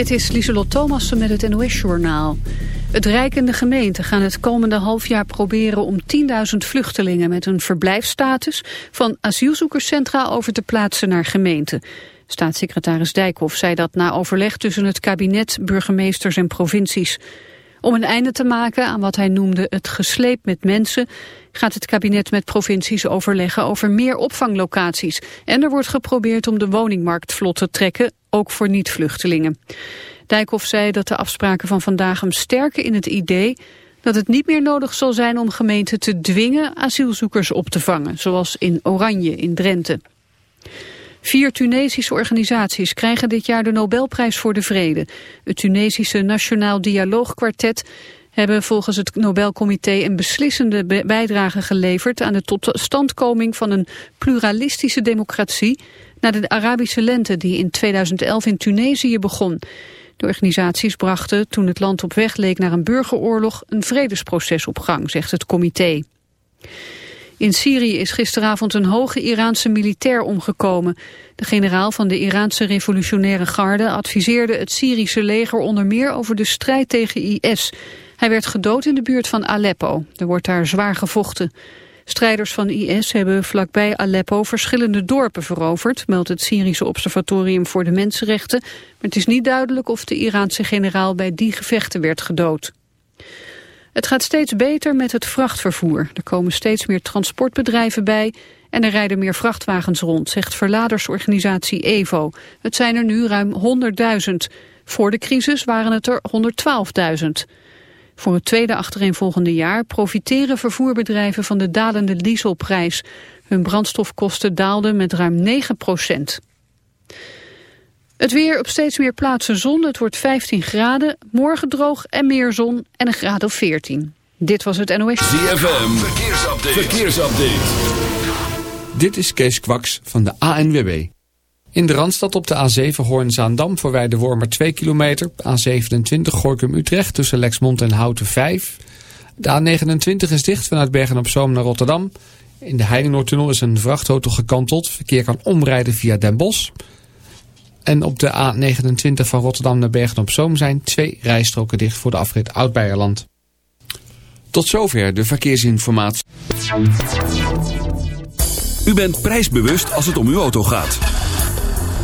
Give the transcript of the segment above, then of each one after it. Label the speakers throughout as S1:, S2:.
S1: Dit is Lieselot Thomassen met het NOS-journaal. Het Rijk en de gemeente gaan het komende half jaar proberen om 10.000 vluchtelingen met een verblijfsstatus van asielzoekerscentra over te plaatsen naar gemeenten. Staatssecretaris Dijkhoff zei dat na overleg tussen het kabinet, burgemeesters en provincies. Om een einde te maken aan wat hij noemde het gesleep met mensen... gaat het kabinet met provincies overleggen over meer opvanglocaties. En er wordt geprobeerd om de woningmarkt vlot te trekken, ook voor niet-vluchtelingen. Dijkhoff zei dat de afspraken van vandaag hem sterken in het idee dat het niet meer nodig zal zijn om gemeenten te dwingen asielzoekers op te vangen, zoals in Oranje in Drenthe. Vier Tunesische organisaties krijgen dit jaar de Nobelprijs voor de Vrede. Het Tunesische Nationaal Dialoogkwartet hebben volgens het Nobelcomité een beslissende bijdrage geleverd aan de totstandkoming van een pluralistische democratie na de Arabische lente die in 2011 in Tunesië begon. De organisaties brachten, toen het land op weg leek naar een burgeroorlog, een vredesproces op gang, zegt het comité. In Syrië is gisteravond een hoge Iraanse militair omgekomen. De generaal van de Iraanse revolutionaire garde adviseerde het Syrische leger onder meer over de strijd tegen IS. Hij werd gedood in de buurt van Aleppo. Er wordt daar zwaar gevochten. Strijders van IS hebben vlakbij Aleppo verschillende dorpen veroverd, meldt het Syrische Observatorium voor de Mensenrechten. Maar het is niet duidelijk of de Iraanse generaal bij die gevechten werd gedood. Het gaat steeds beter met het vrachtvervoer. Er komen steeds meer transportbedrijven bij en er rijden meer vrachtwagens rond, zegt verladersorganisatie EVO. Het zijn er nu ruim 100.000. Voor de crisis waren het er 112.000. Voor het tweede achtereenvolgende jaar profiteren vervoerbedrijven van de dalende dieselprijs. Hun brandstofkosten daalden met ruim 9 procent. Het weer op steeds meer plaatsen zon. Het wordt 15 graden. Morgen droog en meer zon en een graad of 14. Dit was het NOS.
S2: ZFM. Verkeersupdate. Verkeersupdate.
S3: Dit is Kees Kwaks van de ANWB. In de Randstad op de A7 Hoorn-Zaandam de Wormer 2 kilometer. A27 Gorkum-Utrecht tussen Lexmond en Houten 5. De A29 is dicht vanuit Bergen-op-Zoom naar Rotterdam. In de Heinenoordtunnel is een vrachtauto gekanteld. Verkeer kan omrijden via Den Bosch. En op de A29 van Rotterdam naar Bergen-op-Zoom zijn twee rijstroken dicht voor de afrit Oud-Beierland. Tot zover de verkeersinformatie.
S2: U bent prijsbewust als het om uw auto gaat.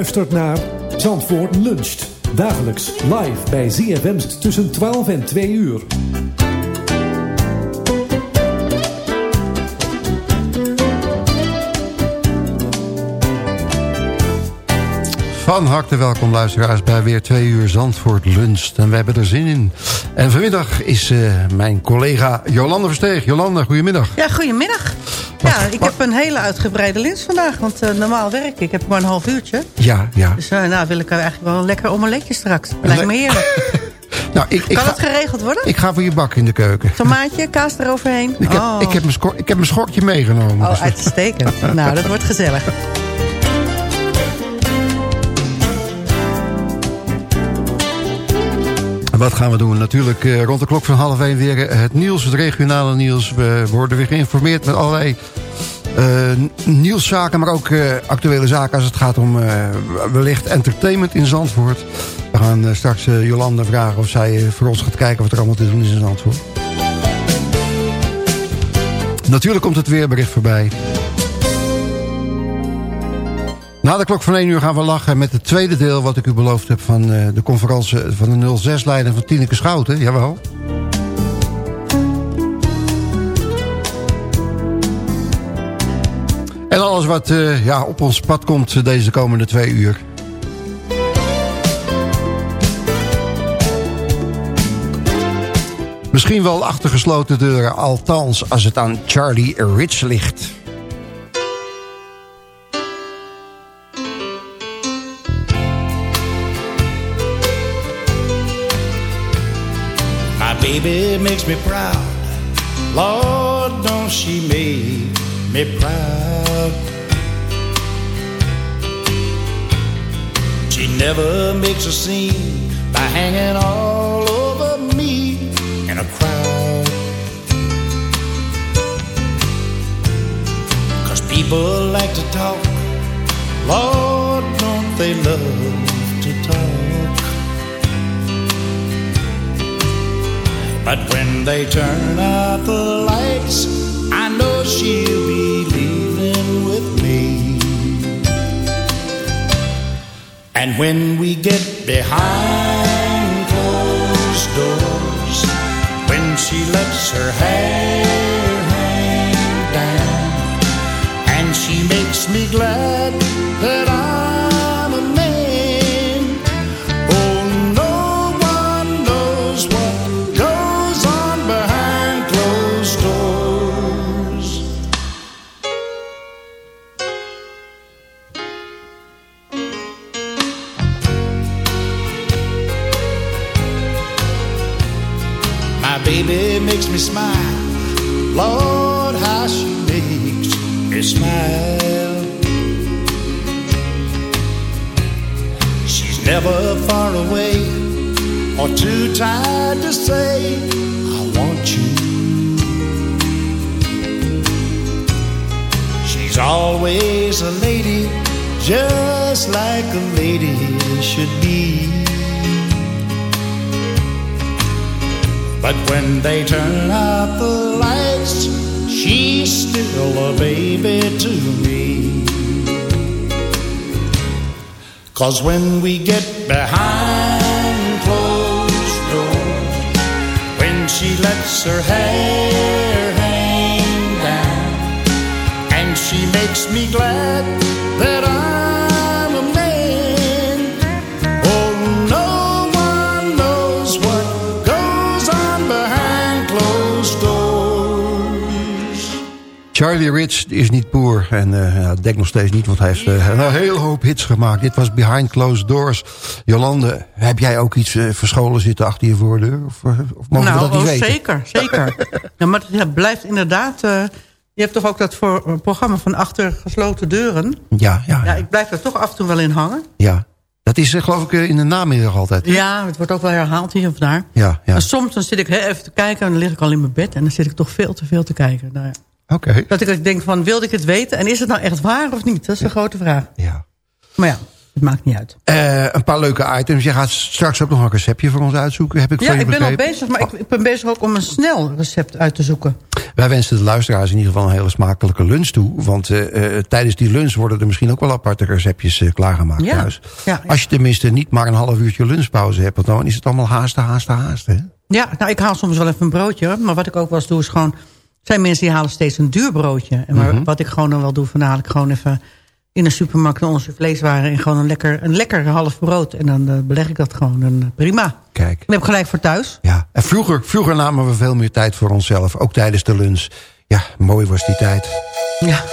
S4: Luistert naar Zandvoort Luncht. Dagelijks live bij ZFM tussen 12 en 2 uur.
S5: Van harte welkom luisteraars bij weer twee uur Zandvoort Lunch. En we hebben er zin in. En vanmiddag is eh, mijn collega Jolande Versteeg. Jolande, goedemiddag.
S6: Ja, goedemiddag. Ja, ik heb een hele uitgebreide lins vandaag. Want eh, normaal werk ik. Ik heb maar een half uurtje.
S5: Ja, ja.
S6: Dus uh, nou wil ik eigenlijk wel een lekker omeletje straks. Lijkt me heerlijk.
S5: nou, ik, ik
S6: kan
S5: ga,
S6: het geregeld worden?
S5: Ik ga voor je bak in de keuken.
S6: Tomaatje, kaas eroverheen.
S5: Ik heb,
S6: oh.
S5: ik heb, mijn, schor, ik heb mijn schortje meegenomen.
S6: Oh, uitstekend. nou, dat wordt gezellig.
S5: Wat gaan we doen? Natuurlijk uh, rond de klok van half één weer het nieuws, het regionale nieuws. We worden weer geïnformeerd met allerlei uh, nieuwszaken, maar ook actuele zaken als het gaat om wellicht entertainment in Zandvoort. We gaan straks Jolanda vragen of zij voor ons gaat kijken wat er allemaal te doen is in Zandvoort. Natuurlijk komt het weerbericht voorbij. Na de klok van 1 uur gaan we lachen met het tweede deel... wat ik u beloofd heb van uh, de conferentie van de 06-leider van Tineke Schouten. Jawel. En alles wat uh, ja, op ons pad komt deze komende twee uur. Misschien wel achter gesloten deuren, althans als het aan Charlie Rich ligt.
S7: Baby makes me proud. Lord, don't she make me proud? She never makes a scene by hanging all over me in a crowd. Cause people like to talk. Lord, don't they love But when they turn out the lights, I know she'll be leaving with me. And when we get behind closed doors, when she lets her hair hang down, and she makes me glad that I'm or too tired to say, I want you. She's always a lady, just like a lady should be. But when they turn out the lights, she's still a baby to me. Cause when we get behind lets her hair hang down, and she makes me glad that I'm a man. Oh, no one knows what goes on behind closed doors.
S5: Charlie Rich is niet boer en uh, ja, dekt nog steeds niet, want hij heeft uh, een hele hoop hits gemaakt. Dit was Behind Closed Doors. Jolande, heb jij ook iets uh, verscholen zitten achter je voordeur? Of, of mogen
S6: nou,
S5: we dat niet
S6: oh,
S5: weten?
S6: zeker, zeker. ja, maar het blijft inderdaad... Uh, je hebt toch ook dat voor, programma van achter gesloten deuren?
S5: Ja, ja.
S6: Ja, ik blijf er toch af en toe wel in hangen.
S5: Ja, dat is geloof ik in de namiddag altijd.
S6: Ja, het wordt ook wel herhaald hier of daar.
S5: Ja, ja.
S6: En soms dan zit ik hè, even te kijken en dan lig ik al in mijn bed... en dan zit ik toch veel te veel te kijken. Nou, ja.
S5: Oké. Okay.
S6: Dat ik denk van, wilde ik het weten? En is het nou echt waar of niet? Dat is een grote vraag.
S5: Ja.
S6: Maar ja, het maakt niet uit.
S5: Uh, een paar leuke items. Je gaat straks ook nog een receptje voor ons uitzoeken, heb ik
S6: ja, ik ben al bezig, maar ik, ik, ben bezig ook om een snel recept uit te zoeken.
S5: Wij wensen de luisteraars in ieder geval een hele smakelijke lunch toe. Want uh, uh, tijdens die lunch worden er misschien ook wel aparte receptjes klaargemaakt
S6: ja.
S5: thuis.
S6: Ja.
S5: Als je tenminste niet maar een half uurtje lunchpauze hebt. Want dan is het allemaal haasten, haasten, haasten. Hè?
S6: Ja, nou ik haal soms wel even een broodje. Maar wat ik ook wel eens doe is gewoon... Er zijn mensen die halen steeds een duur broodje. En maar
S5: Mhm.
S6: wat ik gewoon dan wel doe, van haal ik gewoon even
S8: in een supermarkt naar onze vleeswaren... en gewoon een lekker, een lekker half brood. En dan eh, beleg ik dat gewoon. En, eh, prima.
S5: Kijk.
S8: En heb gelijk voor thuis.
S5: Ja, en vroeger, vroeger namen we veel meer tijd voor onszelf. Ook tijdens de lunch. Ja, mooi was die tijd.
S8: Ja.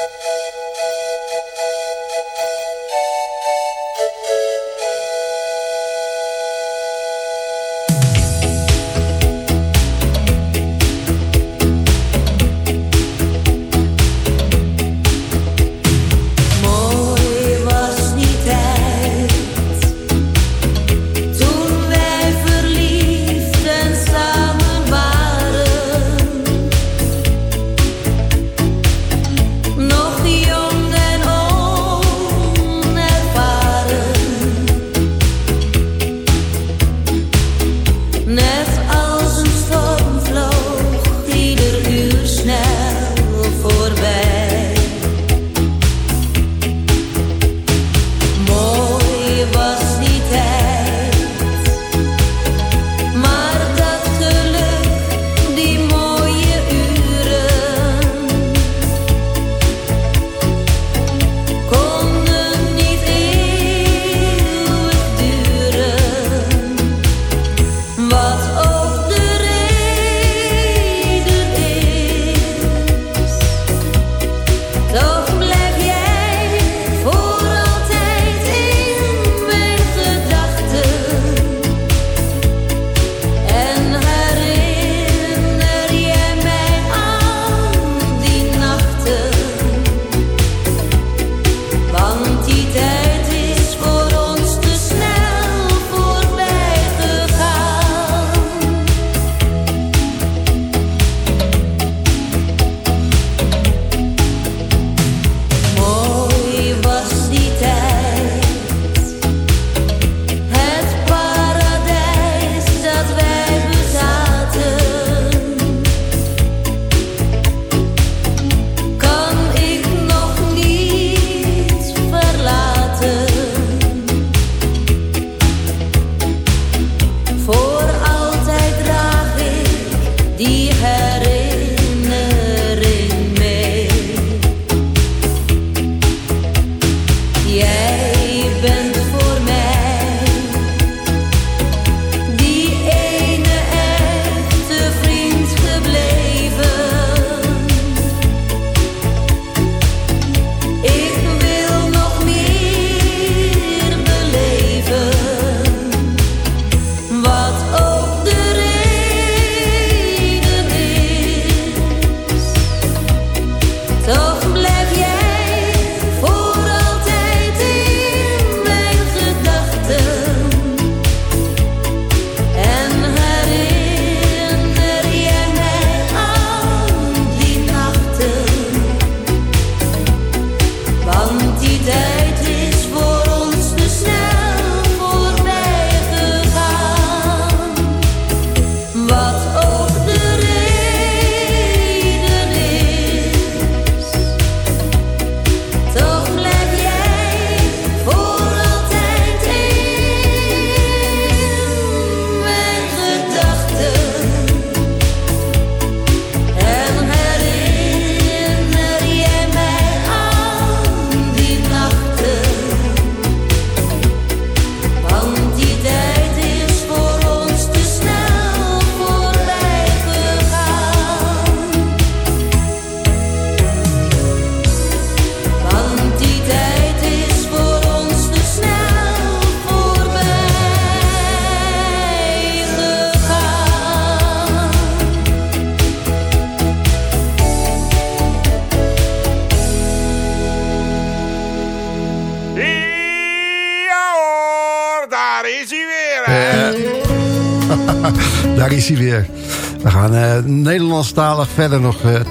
S5: Nederlandstalig verder nog... eh,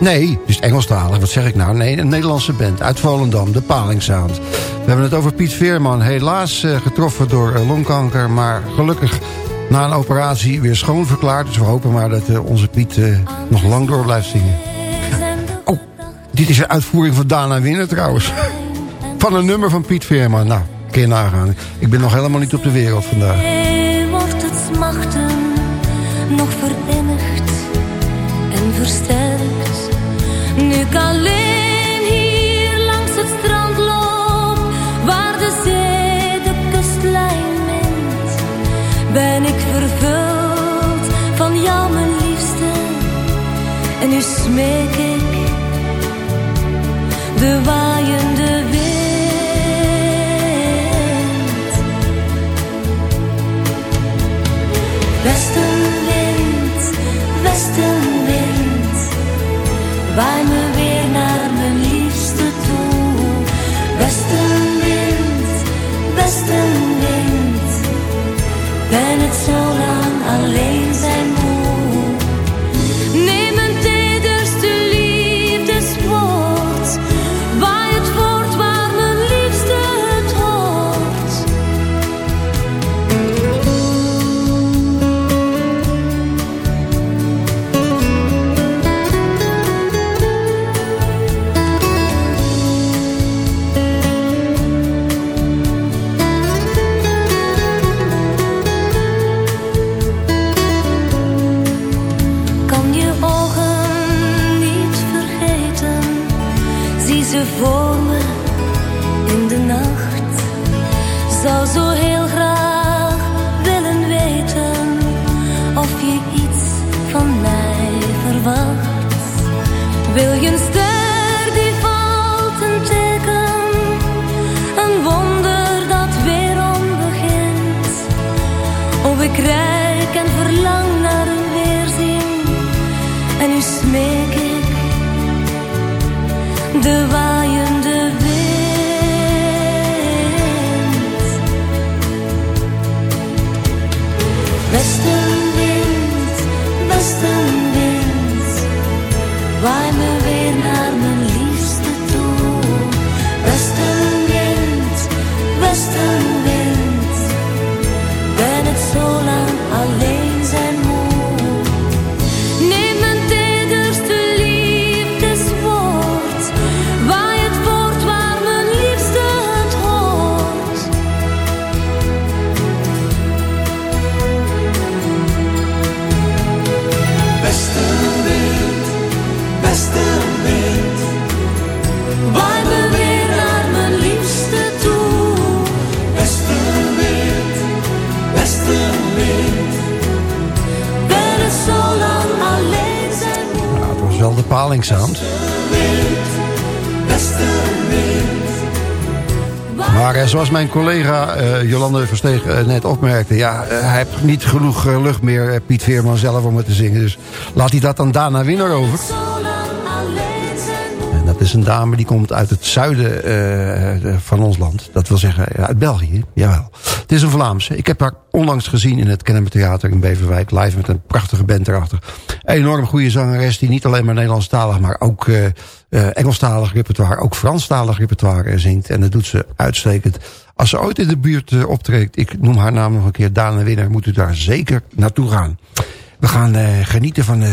S5: nee, is Engelstalig. Wat zeg ik nou? Nee, een Nederlandse band uit Volendam, de Palingsound. We hebben het over Piet Veerman. Helaas eh, getroffen door eh, longkanker, maar gelukkig na een operatie weer schoon verklaard. Dus we hopen maar dat onze Piet nog lang door blijft zingen. Oh, dit is een uitvoering van Dana Winner trouwens. Van een nummer van Piet Veerman. Nou, kun je nagaan. Ik ben nog helemaal niet op de wereld vandaag.
S9: wordt het smachten nog nu ik alleen hier langs het strand loop,
S8: waar de zee de kustlijn mint, ben ik vervuld van jou, mijn liefste. En nu smeek ik de waaiende wind. Beste waai me weer naar mijn liefste toe. Westenwind, westenwind, ben het zo lang
S5: zoals mijn collega eh, Jolande Versteeg eh, net opmerkte... ja, eh, hij heeft niet genoeg lucht meer, Piet Veerman zelf, om het te zingen. Dus laat hij dat dan Dana Winner over. En dat is een dame die komt uit het zuiden van ons land. Dat wil zeggen, uit België, jawel. Het is een Vlaamse. Ik heb haar onlangs gezien in het Kennemer Theater in Beverwijk. Live met een prachtige band erachter. Enorm goede zangeres die niet alleen maar Nederlandstalig... maar ook eh, Engelstalig repertoire, ook Franstalig repertoire eh, zingt. En dat doet ze uitstekend. Als ze ooit in de buurt optreedt, ik noem haar naam nog een keer, Dana Winner... moet u daar zeker naartoe gaan. We gaan genieten van... eh,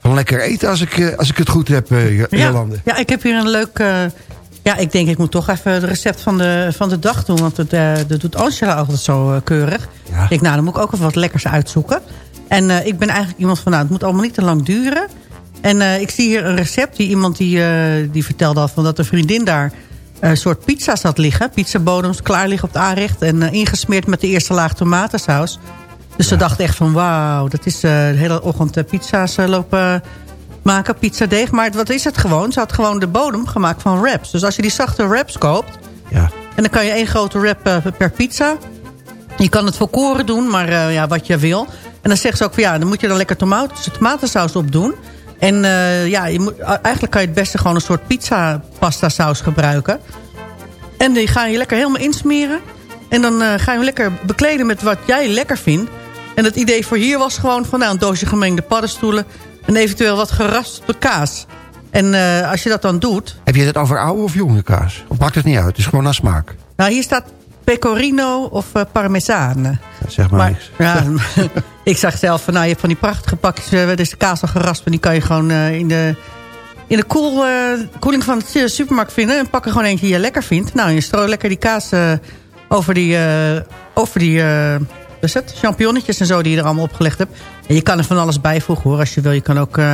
S5: van lekker eten als ik, als ik het goed heb, eh, Jo-
S6: Ja,
S5: Jolande.
S6: ja, ik heb hier een leuk... ja, ik denk ik moet toch even het recept van de, van de dag doen. Want het, eh, dat doet Angela altijd zo eh, keurig.
S5: Ja.
S6: Ik denk, nou, dan moet ik ook even wat lekkers uitzoeken. En eh, ik ben eigenlijk iemand van, nou, het moet allemaal niet te lang duren. En ik zie hier een recept. Die iemand die, die vertelde al van dat een vriendin daar... een soort pizza's had liggen. Pizzabodems klaar liggen op het aanrecht. En ingesmeerd met de eerste laag tomatensaus. Dus ze dacht echt van, wauw, dat is de hele ochtend pizza's lopen maken, pizzadeeg. Maar wat is het gewoon? Ze had gewoon de bodem gemaakt van wraps. Dus als je die zachte wraps koopt...
S5: Ja.
S6: en dan kan je één grote wrap eh, per pizza. Je kan het volkoren doen, maar eh, ja, wat je wil. En dan zegt ze ook van ja, dan moet je er lekker tomaat, tomatensaus op doen. En eh, ja, je moet, eigenlijk kan je het beste gewoon een soort pizza pasta saus gebruiken. En die ga je lekker helemaal insmeren. En dan ga je hem lekker bekleden met wat jij lekker vindt. En het idee voor hier was gewoon van nou, een doosje gemengde paddenstoelen... en eventueel wat geraspte kaas. En eh, als je dat dan doet...
S5: Heb je het over oude of jonge kaas? Of maakt het niet uit? Het is gewoon naar smaak.
S6: Nou, hier staat pecorino of parmezaan.
S5: Zeg maar,
S6: Maar
S5: niks.
S6: ja, ik zag zelf van, nou, je hebt van die prachtige pakjes... waar is de kaas al geraspt en die kan je gewoon in de, in de koel, koeling van de supermarkt vinden. En pak er gewoon eentje die je lekker vindt. Nou, je strooit lekker die kaas over die, over die is het? champignonnetjes en zo die je er allemaal opgelegd hebt. En je kan er van alles bijvoegen hoor, als je wil. Je kan ook eh,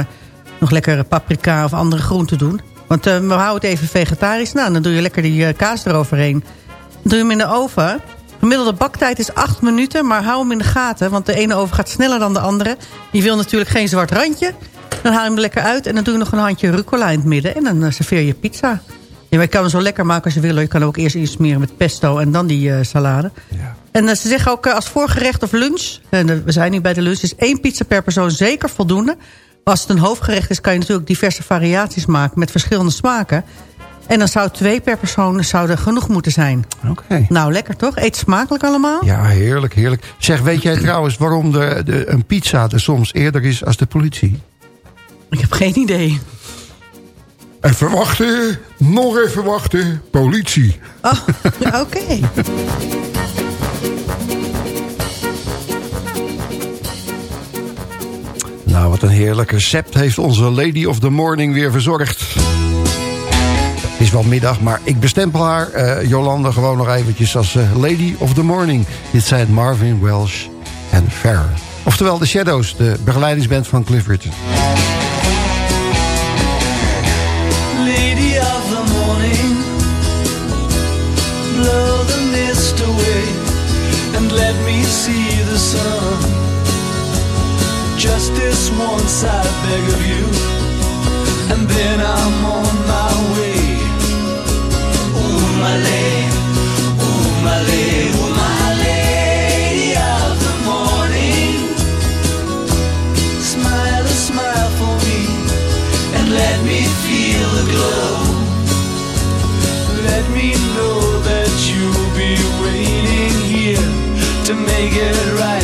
S6: nog lekker paprika of andere groenten doen. Want eh, we houden het even vegetarisch. Nou, dan doe je lekker die eh, kaas eroverheen. Dan doe je hem in de oven. Gemiddelde baktijd is 8 minuten, maar hou hem in de gaten. Want de ene oven gaat sneller dan de andere. Je wil natuurlijk geen zwart randje. Dan haal je hem lekker uit en dan doe je nog een handje rucola in het midden. En dan uh, serveer je pizza. Ja, je kan hem zo lekker maken als je wil. Je kan ook eerst iets smeren met pesto en dan die uh, salade. Ja. En uh, ze zeggen ook als voorgerecht of lunch... en we zijn nu bij de lunch, is één pizza per persoon zeker voldoende. Maar als het een hoofdgerecht is, kan je natuurlijk diverse variaties maken... met verschillende smaken. En dan zou twee per persoon zouden genoeg moeten zijn.
S5: Oké.
S6: Nou, lekker toch? Eet smakelijk allemaal?
S5: Ja, heerlijk, heerlijk. Zeg, weet jij trouwens waarom de, de, een pizza er soms eerder is als de politie?
S6: Ik heb geen idee.
S5: Even wachten, nog even wachten, politie.
S6: Oh, oké.
S5: Wat een heerlijk recept heeft onze Lady of the Morning weer verzorgd. Het is wel middag, maar ik bestempel haar, uh, Jolanda, gewoon nog eventjes als uh, Lady of the Morning. Dit zijn Marvin Welsh en Fair. Oftewel The Shadows, de begeleidingsband van Cliff Richard.
S10: Just this once I beg of you, and then I'm on my way. Ooh, my lady, ooh, my lady, ooh, my lady of the morning. Smile a smile for me and let me feel the glow. Let me know that you'll be waiting here to make it right.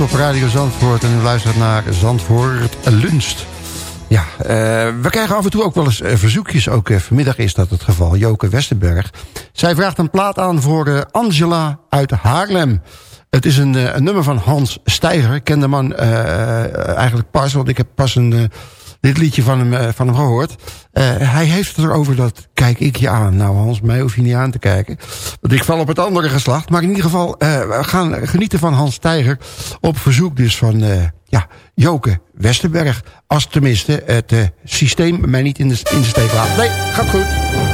S5: Op Radio Zandvoort en u luistert naar Zandvoort Lunst. Ja, uh, we krijgen af en toe ook wel eens uh, verzoekjes. Ook vanmiddag is dat het geval. Joke Westerberg. Zij vraagt een plaat aan voor Angela uit Haarlem. Het is een, een, nummer van Hans Steiger. Ik ken de man eigenlijk pas, want ik heb pas een dit liedje van hem, eh, van hem gehoord. Uh, hij heeft het erover dat, kijk ik je aan. Nou Hans, mij hoef je niet aan te kijken. Want ik val op het andere geslacht. Maar in ieder geval, uh, we gaan genieten van Hans Tijger. Op verzoek dus van, ja, Joke Westerberg. Als tenminste het systeem mij niet in de, in de steek laat. Nee, gaat goed.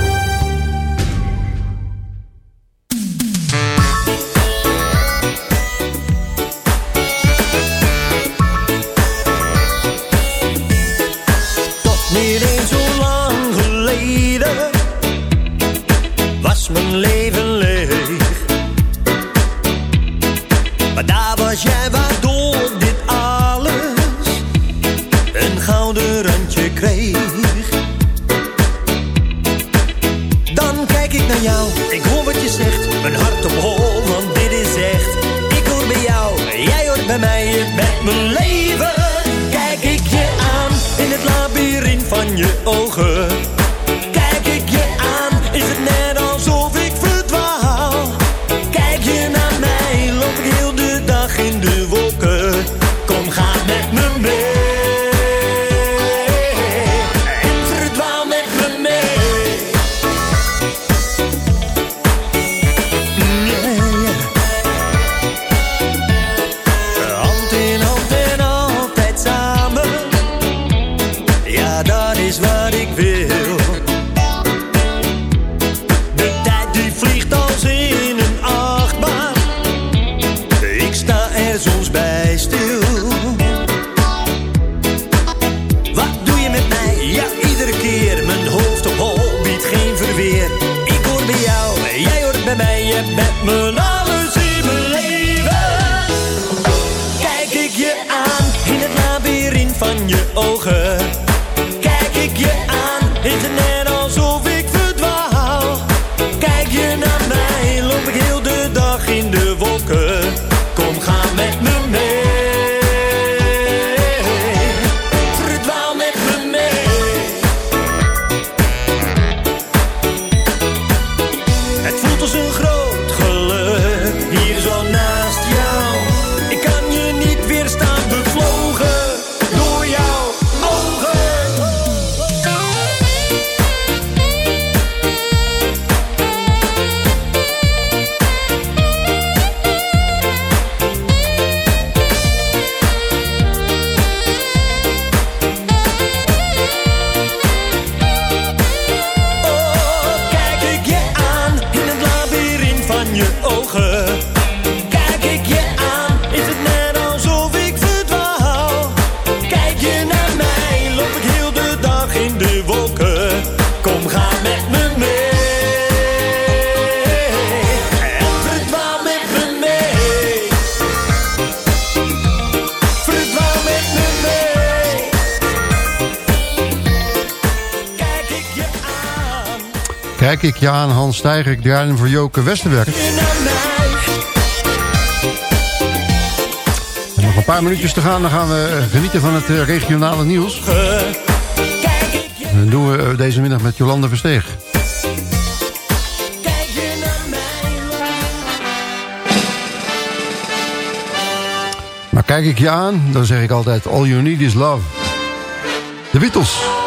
S5: Kijk Ja, aan,
S10: Hans Steiger. Ik draai hem voor Joke Westerberg. En nog een paar minuutjes te gaan. Dan gaan we eh, genieten van het eh, regionale nieuws. En dat doen we eh, deze middag met Jolande Versteeg. Maar kijk ik je aan, dan zeg ik altijd... All you need is love. De Beatles.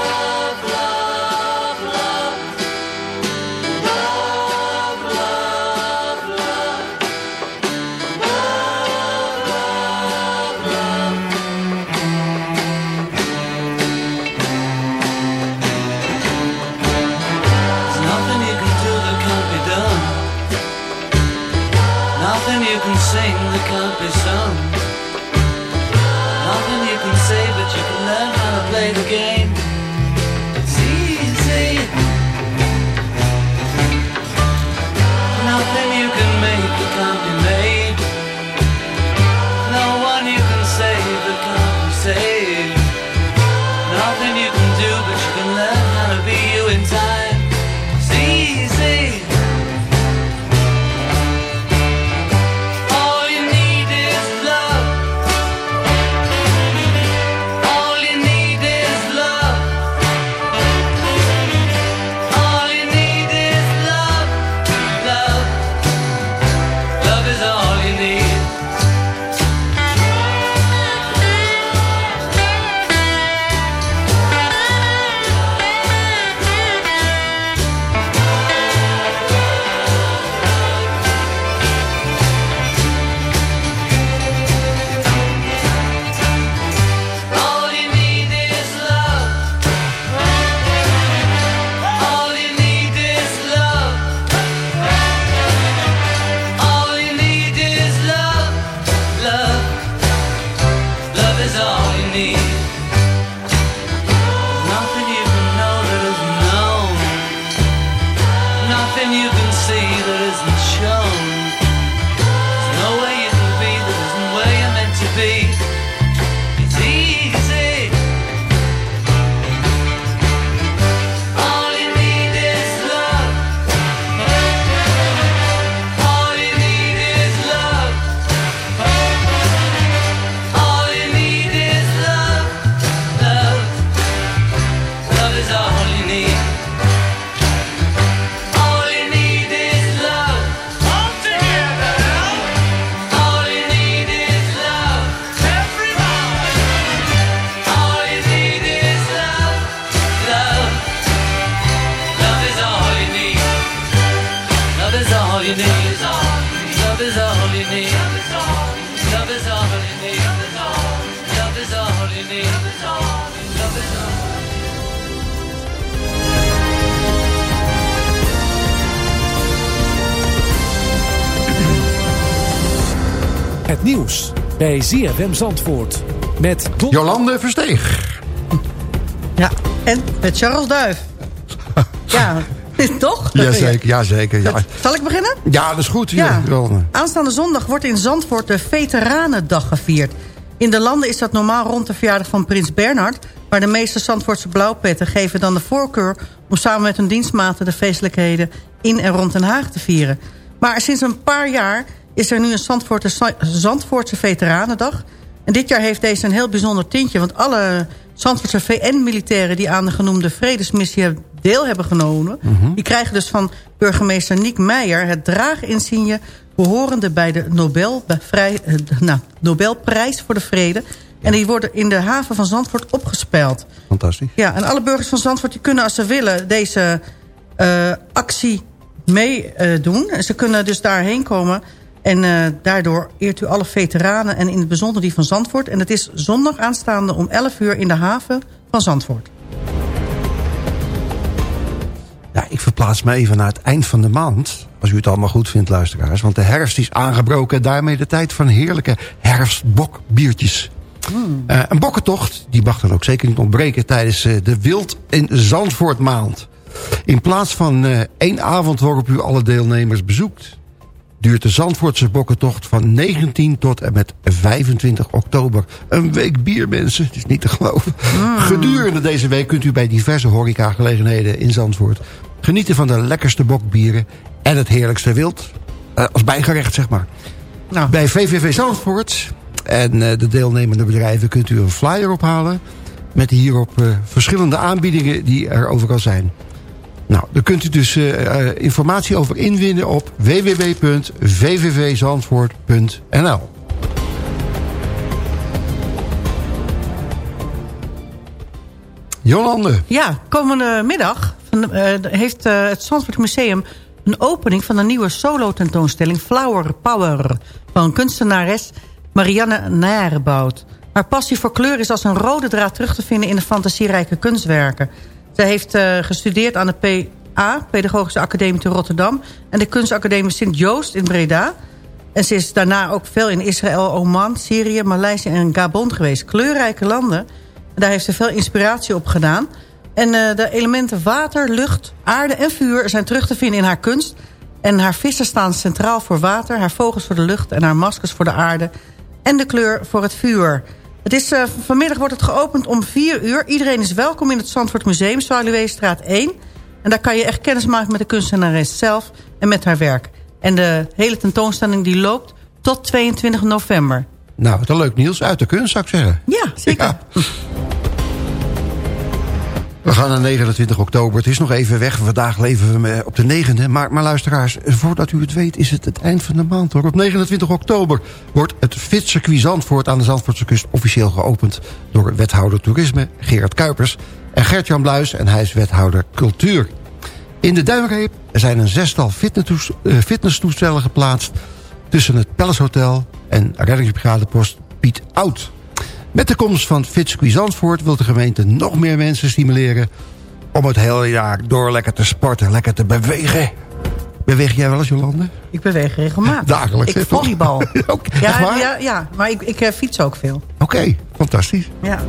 S4: ZFM Zandvoort. Met
S10: Jolande Versteeg.
S6: Ja, en met Charles Duif. ja, toch?
S10: Jazeker, jazeker. Ja.
S6: Zal ik beginnen?
S10: Ja, dat is goed.
S6: Ja. Aanstaande zondag wordt in Zandvoort de Veteranendag gevierd. In de landen is dat normaal rond de verjaardag van Prins Bernhard... maar de meeste Zandvoortse blauwpetten geven dan de voorkeur... om samen met hun dienstmaten de feestelijkheden in en rond Den Haag te vieren. Maar sinds een paar jaar is er nu een Zandvoortse, Zandvoortse Veteranendag. En dit jaar heeft deze een heel bijzonder tintje... want alle Zandvoortse VN-militairen die aan de genoemde vredesmissie deel hebben genomen... die krijgen dus van burgemeester Niek Meijer het draaginsigne... behorende bij de Nobel, vrij, eh, nou, Nobelprijs voor de Vrede... En die worden in de haven van Zandvoort opgespeld.
S5: Fantastisch.
S6: Ja, en alle burgers van Zandvoort die kunnen als ze willen deze eh, actie meedoen. en ze kunnen dus daarheen komen. En eh, daardoor eert u alle veteranen en in het bijzonder die van Zandvoort. En het is zondag aanstaande om 11 uur in de haven van Zandvoort.
S5: Ja, ik verplaats me even naar het eind van de maand. Als u het allemaal goed vindt, luisteraars. Want de herfst is aangebroken. En daarmee de tijd van heerlijke herfstbokbiertjes. Eh, een bokkentocht, die mag dan ook zeker niet ontbreken... tijdens eh, de Wild in Zandvoort maand. In plaats van één avond waarop u alle deelnemers bezoekt... duurt de Zandvoortse bokkentocht van 19 tot en met 25 oktober. Een week bier, mensen. Het is niet te geloven. Gedurende deze week kunt u bij diverse horecagelegenheden in Zandvoort... genieten van de lekkerste bokbieren en het heerlijkste wild. Eh, als bijgerecht, zeg maar. Bij VVV Zandvoort en eh, de deelnemende bedrijven kunt u een flyer ophalen... met hierop eh, verschillende aanbiedingen die er overal zijn. Nou, daar kunt u dus eh, eh, informatie over inwinnen op www.vvvzandvoort.nl Jolande.
S6: Ja, komende middag eh, heeft het Zandvoort Museum een opening van een nieuwe solo-tentoonstelling Flower Power van kunstenares Marianne Narebout. Haar passie voor kleur is als een rode draad terug te vinden in de fantasierijke kunstwerken. Zij heeft eh, gestudeerd aan de PA, Pedagogische Academie te Rotterdam... en de Kunstacademie Sint-Joost in Breda. En ze is daarna ook veel in Israël, Oman, Syrië, Maleisië en Gabon geweest. Kleurrijke landen. En daar heeft ze veel inspiratie op gedaan. En eh, de elementen water, lucht, aarde en vuur zijn terug te vinden in haar kunst. En haar vissen staan centraal voor water, haar vogels voor de lucht... en haar maskers voor de aarde en de kleur voor het vuur. Het is, eh, vanmiddag wordt het geopend om 4 uur. Iedereen is welkom in het Zandvoort Museum, Zwaluweestraat 1. En daar kan je echt kennis maken met de kunstenares zelf en met haar werk. En de hele tentoonstelling die loopt tot 22 november.
S5: Nou, wat een leuk nieuws uit de kunst, zou ik zeggen.
S6: Ja, zeker.
S5: We gaan naar 29 oktober. Het is nog even weg. Vandaag leven we op de 9e. Maar, maar luisteraars, voordat u het weet is het het eind van de maand. Hoor. Op 29 oktober wordt het Fietscircuit Zandvoort aan de Zandvoortse kust officieel geopend... door wethouder toerisme Gerard Kuipers en Gert-Jan Bluis... en hij is wethouder cultuur. In de Duinreep zijn een zestal eh, fitnesstoestellen geplaatst... tussen het Palace Hotel en reddingsbrigadepost Piet Oud... Met de komst van Fitzcircuit Zandvoort wil de gemeente nog meer mensen stimuleren... om het hele jaar door lekker te sporten, lekker te bewegen. Beweeg jij wel eens, Jolande?
S6: Ik beweeg regelmatig.
S5: Dagelijks,
S6: Ik volleybal.
S5: Echt
S6: ja, ja, ja, maar ik, ik eh, fiets ook veel.
S5: Oké, fantastisch.
S6: Ja.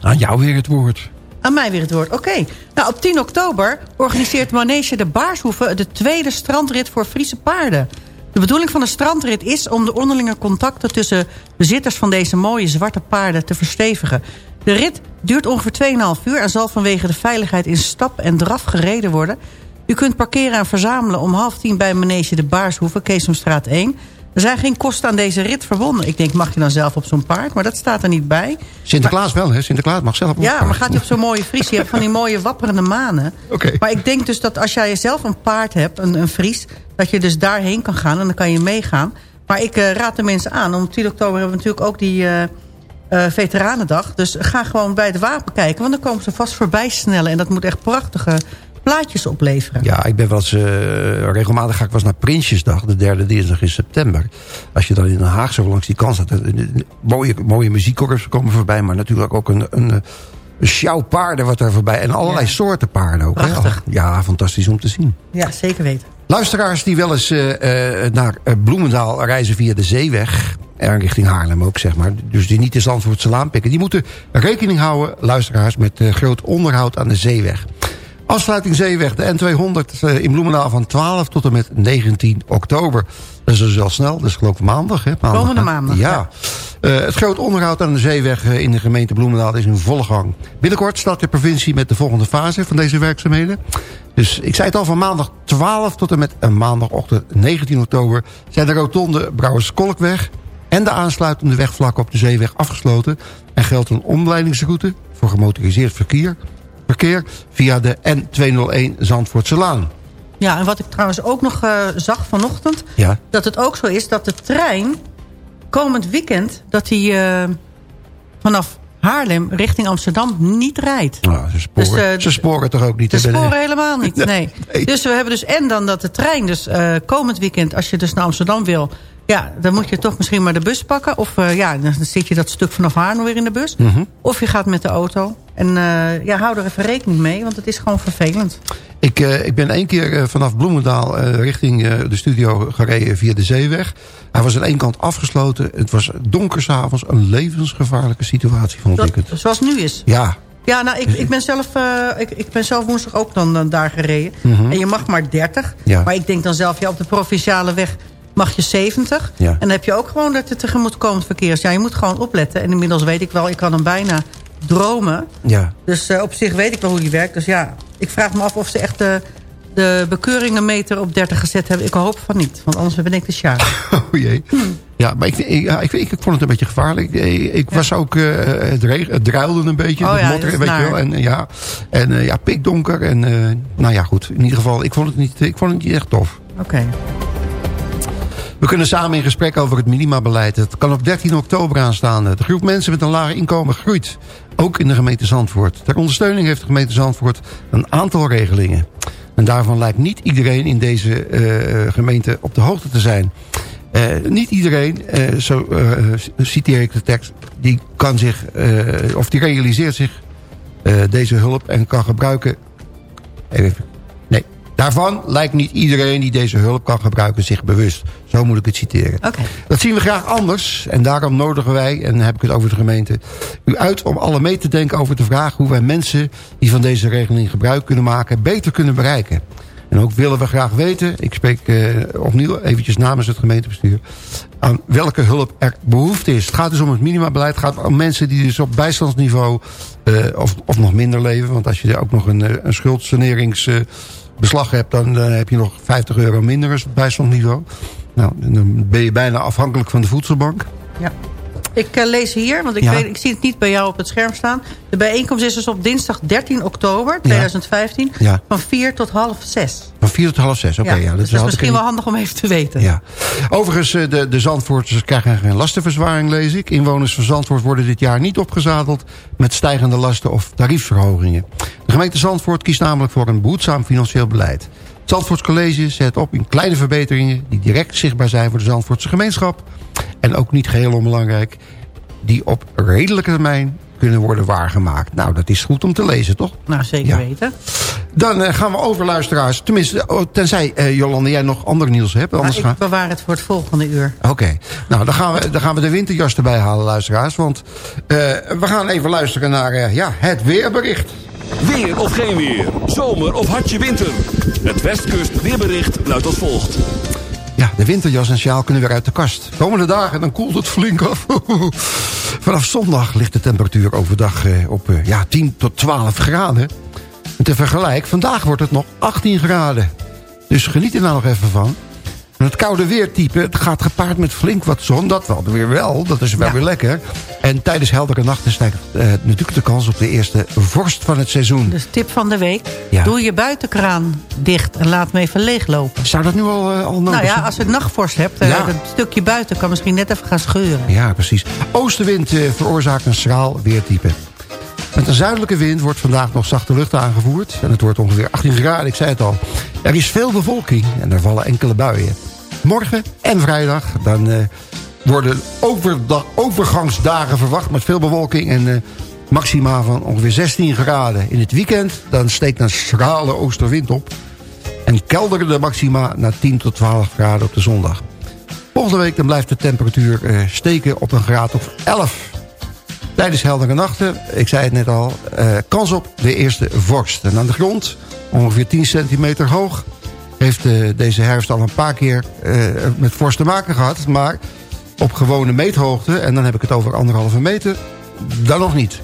S5: Aan jou weer het woord.
S6: Aan mij weer het woord. Oké. Nou, op 10 oktober organiseert Manege de Baarshoeven... de tweede strandrit voor Friese paarden. De bedoeling van de strandrit is om de onderlinge contacten... tussen bezitters van deze mooie zwarte paarden te verstevigen. De rit duurt ongeveer 2,5 uur... en zal vanwege de veiligheid in stap en draf gereden worden. U kunt parkeren en verzamelen om half tien bij Manege de Baarshoeven... Keesomstraat 1... Er zijn geen kosten aan deze rit verbonden. Ik denk, mag je dan zelf op zo'n paard? Maar dat staat er niet bij.
S5: Sinterklaas wel, hè? Sinterklaas mag zelf op
S6: Ja,
S5: paard.
S6: maar gaat je op zo'n mooie Fries? Je hebt van die mooie wapperende manen.
S5: Oké.
S6: Maar ik denk dus dat als jij zelf een paard hebt, een, een Fries... dat je dus daarheen kan gaan en dan kan je meegaan. Maar ik eh, raad de mensen aan. Om 10 oktober hebben we natuurlijk ook die eh, eh, Veteranendag. Dus ga gewoon bij het wapen kijken. Want dan komen ze vast voorbij snellen. En dat moet echt prachtige plaatjes opleveren.
S5: Ja, ik ben wel eens... regelmatig ga ik wel eens naar Prinsjesdag, de derde dinsdag in september. Als je dan in Den Haag zo langs die kant staat... mooie, mooie muziekkorps komen voorbij... maar natuurlijk ook een, een, sjouw paarden wat er voorbij... en allerlei soorten paarden ook.
S6: Prachtig.
S5: Ja, fantastisch om te zien.
S6: Ja, zeker weten.
S5: Luisteraars die wel eens eh, eh, naar eh, Bloemendaal reizen via de zeeweg... en richting Haarlem ook, zeg maar... dus die niet in Zandvoortse Laan pikken... die moeten rekening houden, luisteraars... met groot onderhoud aan de zeeweg. Afsluiting Zeeweg, de N200 eh, in Bloemendaal van 12 tot en met 19 oktober. Dat is dus wel snel, dat is geloof ik maandag. Hè?
S6: Komende maandag,
S5: Ja.
S6: ja.
S5: Eh, het groot onderhoud aan de zeeweg eh, in de gemeente Bloemendaal is in volle gang. Binnenkort start de provincie met de volgende fase van deze werkzaamheden. Dus ik zei het al, van maandag 12 tot en met eh, maandagochtend 19 oktober... zijn de rotonde Brouwerskolkweg en de aansluitende wegvlakken op de zeeweg afgesloten... en geldt een omleidingsroute voor gemotoriseerd verkeer, verkeer via de N201 Zandvoortse Laan.
S6: Ja, en wat ik trouwens ook nog eh, zag vanochtend...
S5: Ja.
S6: dat het ook zo is dat de trein komend weekend... dat hij eh, vanaf Haarlem richting Amsterdam niet rijdt.
S5: Nou, ze, sporen,
S6: Dus,
S5: ze sporen toch ook niet? Bij
S6: sporen helemaal niet, nee.
S5: nee.
S6: Dus we hebben dus en dan dat de trein dus komend weekend... als je dus naar Amsterdam wil... ja, dan moet je toch misschien maar de bus pakken. Of eh, ja, dan zit je dat stuk vanaf Haarlem weer in de bus.
S5: Mhm.
S6: Of je gaat met de auto. En eh, ja, hou er even rekening mee, want het is gewoon vervelend.
S5: Ik, eh, ik ben één keer vanaf Bloemendaal richting de studio gereden via de zeeweg. Hij was aan één kant afgesloten. Het was donker s'avonds. Een levensgevaarlijke situatie vond ik het.
S6: Zoals nu is.
S5: Ja,
S6: Ja, nou, ik, ik, ben zelf, eh, ik, ik ben zelf woensdag ook dan, dan daar gereden.
S5: Mhm.
S6: En je mag maar 30.
S5: Ja.
S6: Maar ik denk dan zelf, ja, op de provinciale weg mag je 70.
S5: Ja.
S6: En dan heb je ook gewoon dat er tegemoetkomend verkeer is. Ja, je moet gewoon opletten. En inmiddels weet ik wel, ik kan hem bijna dromen.
S5: ja.
S6: Dus eh, op zich weet ik wel hoe die werkt. Dus ja, ik vraag me af of ze echt de, de bekeuringenmeter op 30 gezet hebben. Ik hoop van niet, want anders ben ik de sjaar.
S5: Oh jee. Ja, maar ik, ik, ja, ik, vond het een beetje gevaarlijk. Ik, ik was ook, eh, het, regen, het druilde een beetje.
S6: Oh
S5: het
S6: ja,
S5: motteren, weet je wel. En, eh, ja, en ja, pikdonker. En nou ja, goed. In ieder geval, ik vond het niet, ik vond het niet echt tof.
S6: Oké.
S5: We kunnen samen in gesprek over het minimabeleid. Het kan op 13 oktober aanstaan. De groep mensen met een laag inkomen groeit. Ook in de gemeente Zandvoort. Ter ondersteuning heeft de gemeente Zandvoort een aantal regelingen. En daarvan lijkt niet iedereen in deze eh, gemeente op de hoogte te zijn. Eh, niet iedereen, eh, zo citeer ik de tekst, die kan zich, of die realiseert zich deze hulp en kan gebruiken. Even, daarvan lijkt niet iedereen die deze hulp kan gebruiken zich bewust. Zo moet ik het citeren.
S6: Oké.
S5: Dat zien we graag anders. En daarom nodigen wij, en dan heb ik het over de gemeente... u uit om alle mee te denken over de vraag... hoe wij mensen die van deze regeling gebruik kunnen maken... beter kunnen bereiken. En ook willen we graag weten... ik spreek eh, opnieuw eventjes namens het gemeentebestuur... aan welke hulp er behoefte is. Het gaat dus om het minimabeleid. Het gaat om mensen die dus op bijstandsniveau... eh, of, of nog minder leven. Want als je ook nog een, eh, een schuldsaneringsbeslag hebt... Dan, heb je nog 50 euro minder als bijstandsniveau. Nou, dan ben je bijna afhankelijk van de voedselbank.
S6: Ja. Ik eh, lees hier, want ik,
S5: Ja.
S6: weet, ik zie het niet bij jou op het scherm staan. De bijeenkomst is dus op dinsdag 13 oktober 2015
S5: Ja.
S6: van 4 tot half 6.
S5: Van 4 tot half 6, oké.
S6: ja, dus dat is misschien wel handig om even te weten.
S5: Ja. Overigens, eh, de, de Zandvoorters krijgen geen lastenverzwaring, lees ik. Inwoners van Zandvoort worden dit jaar niet opgezadeld... met stijgende lasten of tariefverhogingen. De gemeente Zandvoort kiest namelijk voor een behoedzaam financieel beleid. Het Zandvoorts College zet op in kleine verbeteringen... die direct zichtbaar zijn voor de Zandvoortse gemeenschap. En ook niet geheel onbelangrijk... die op redelijke termijn kunnen worden waargemaakt. Nou, dat is goed om te lezen, toch?
S6: Nou, zeker
S5: Ja.
S6: weten.
S5: Dan eh, gaan we over luisteraars. Tenminste, oh, tenzij, eh, Jolande, jij nog ander nieuws hebt.
S6: Maar
S5: Anders
S6: ik
S5: gaan...
S6: bewaar het voor het volgende uur.
S5: Oké, nou dan gaan, we, dan gaan we de winterjas erbij halen, luisteraars. Want eh, we gaan even luisteren naar eh, ja, het weerbericht.
S2: Weer of geen weer. Zomer of hartje winter. Het Westkust weerbericht luidt als volgt.
S5: Ja, de winterjas en sjaal kunnen weer uit de kast. Komende dagen dan koelt het flink af. Vanaf zondag ligt de temperatuur overdag eh, op eh, ja, 10 tot 12 graden. En te vergelijk, vandaag wordt het nog 18 graden. Dus geniet er nou nog even van. Het koude weertype het gaat gepaard met flink wat zon. Dat wel weer wel, dat is wel
S6: Ja.
S5: weer lekker. En tijdens heldere nachten stijgt eh, natuurlijk de kans op de eerste vorst van het seizoen.
S6: Dus tip van de week.
S5: Ja.
S6: Doe je buitenkraan dicht en laat hem even leeglopen.
S5: Zou dat nu al, eh, al nodig
S6: Nou ja,
S5: zijn?
S6: als je nachtvorst hebt, eh,
S5: Ja.
S6: dat stukje buiten kan misschien net even gaan scheuren.
S5: Ja, precies. Oostenwind eh, veroorzaakt een schraal weertype. Met een zuidelijke wind wordt vandaag nog zachte lucht aangevoerd. En het wordt ongeveer 18 graden, ik zei het al. Er is veel bevolking en er vallen enkele buien. Morgen en vrijdag dan, eh, worden overdag, overgangsdagen verwacht... met veel bewolking en eh, maxima van ongeveer 16 graden. In het weekend dan steekt een schrale oosterwind op... en kelderen de maxima naar 10 tot 12 graden op de zondag. Volgende week dan blijft de temperatuur eh, steken op een graad of 11. Tijdens heldere nachten, ik zei het net al, kans op de eerste vorst. En aan de grond, ongeveer 10 centimeter hoog... heeft eh, deze herfst al een paar keer eh, met vorst te maken gehad. Maar op gewone meethoogte... en dan heb ik het over anderhalve meter, dan nog niet.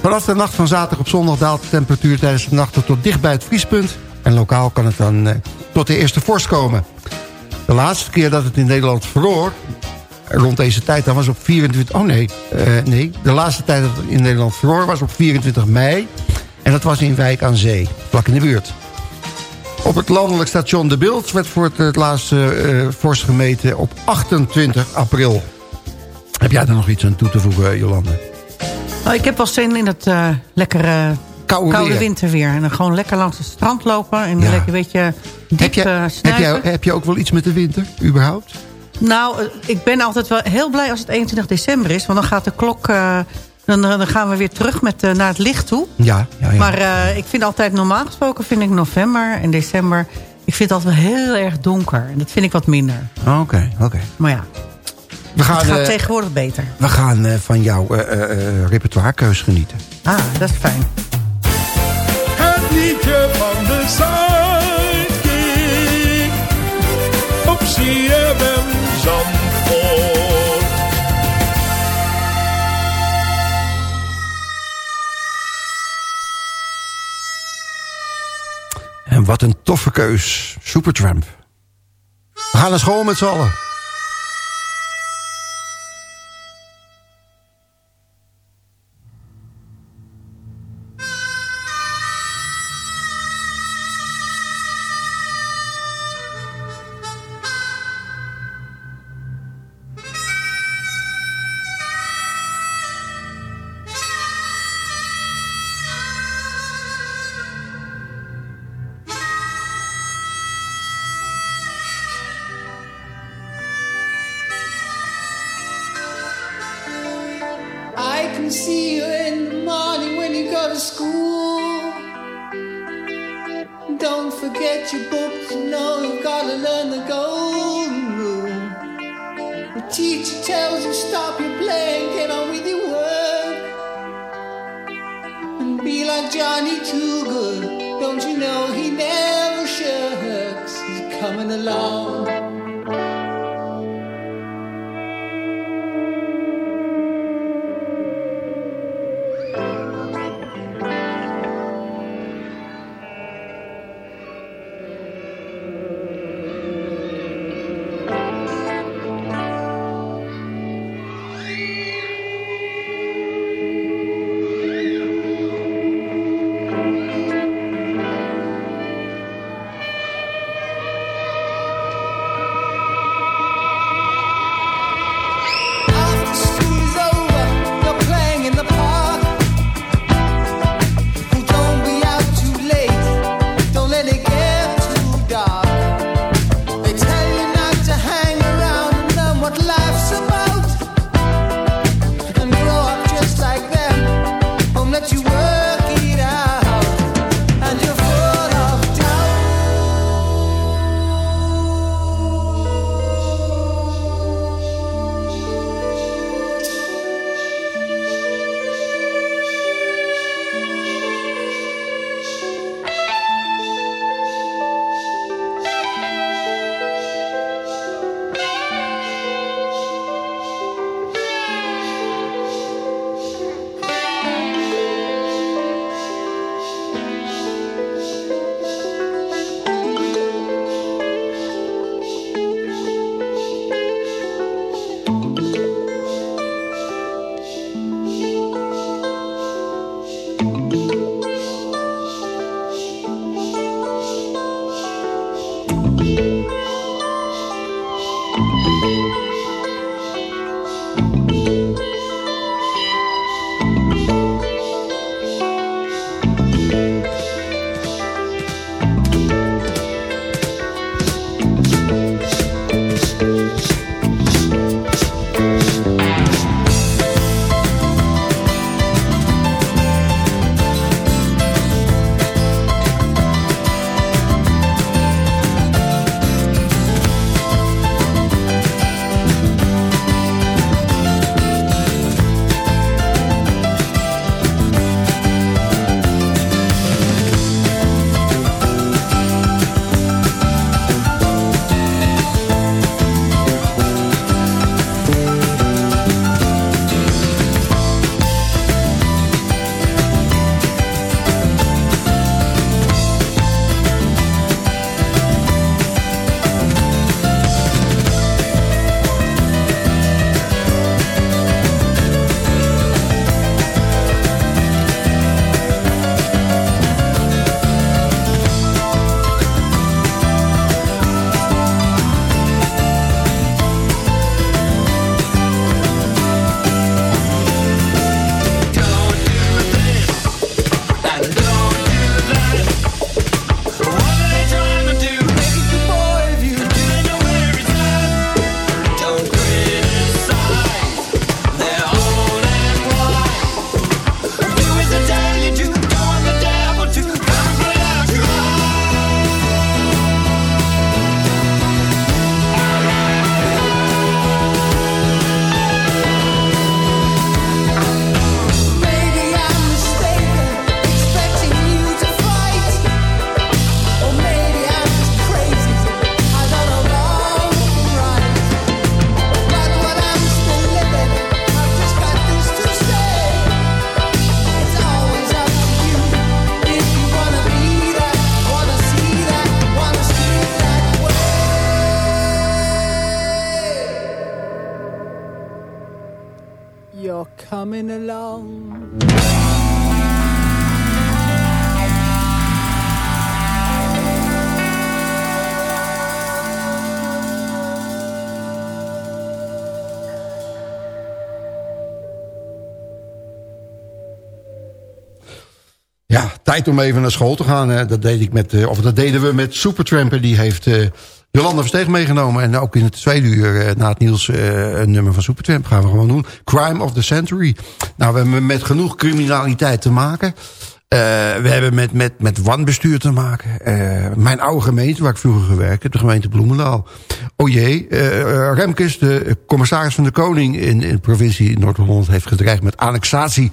S5: Vanaf de nacht van zaterdag op zondag daalt de temperatuur tijdens de nacht tot dicht bij het vriespunt... en lokaal kan het dan eh, tot de eerste vorst komen. De laatste keer dat het in Nederland vroor... rond deze tijd, dan was op 24... Oh nee, nee, de laatste tijd dat het in Nederland vroor was op 24 mei... en dat was in Wijk aan Zee, vlak in de buurt. Op het landelijk station De Bild werd voor het, het laatste eh vorst gemeten op 28 april. Heb jij daar nog iets aan toe te voegen, Jolande?
S6: Nou, ik heb wel zin in het eh, lekkere
S5: Koude
S6: koude
S5: weer.
S6: winterweer. En dan gewoon lekker langs het strand lopen. En
S5: Ja.
S6: lekker een beetje diep
S5: Heb,
S6: eh,
S5: heb, jij, heb je ook wel iets met de winter, überhaupt?
S6: Nou, ik ben altijd wel heel blij als het 21 december is. Want dan gaat de klok... dan, dan gaan we weer terug met, eh, naar het licht toe.
S5: Ja, ja, ja.
S6: Maar eh, ik vind altijd, normaal gesproken vind ik november en december... Ik vind het altijd wel heel erg donker. En dat vind ik wat minder.
S5: Oké, oké.
S6: Maar ja,
S5: We gaan,
S6: het gaat
S5: eh,
S6: tegenwoordig beter.
S5: we gaan eh, van jouw eh, eh, eh, repertoirekeus genieten.
S6: Ah, dat is fijn.
S11: Het liedje van de Sidekick op CFM Zandvoort.
S5: Wat een toffe keus. Supertramp. We gaan naar school met z'n allen. Om even naar school te gaan. Hè. Dat, deed ik met, eh, of dat deden we met Supertramper. Die heeft uh, Jolanda Versteeg meegenomen. En ook in het tweede uur uh, na het nieuws een nummer van Supertramp gaan we gewoon doen. Crime of the Century. Nou, we hebben met genoeg criminaliteit te maken. we hebben met, met, met wanbestuur te maken. mijn oude gemeente, waar ik vroeger gewerkt heb, de gemeente Bloemendaal. O jee, Remkes, de commissaris van de Koning in, in de provincie Noord-Holland... heeft gedreigd met annexatie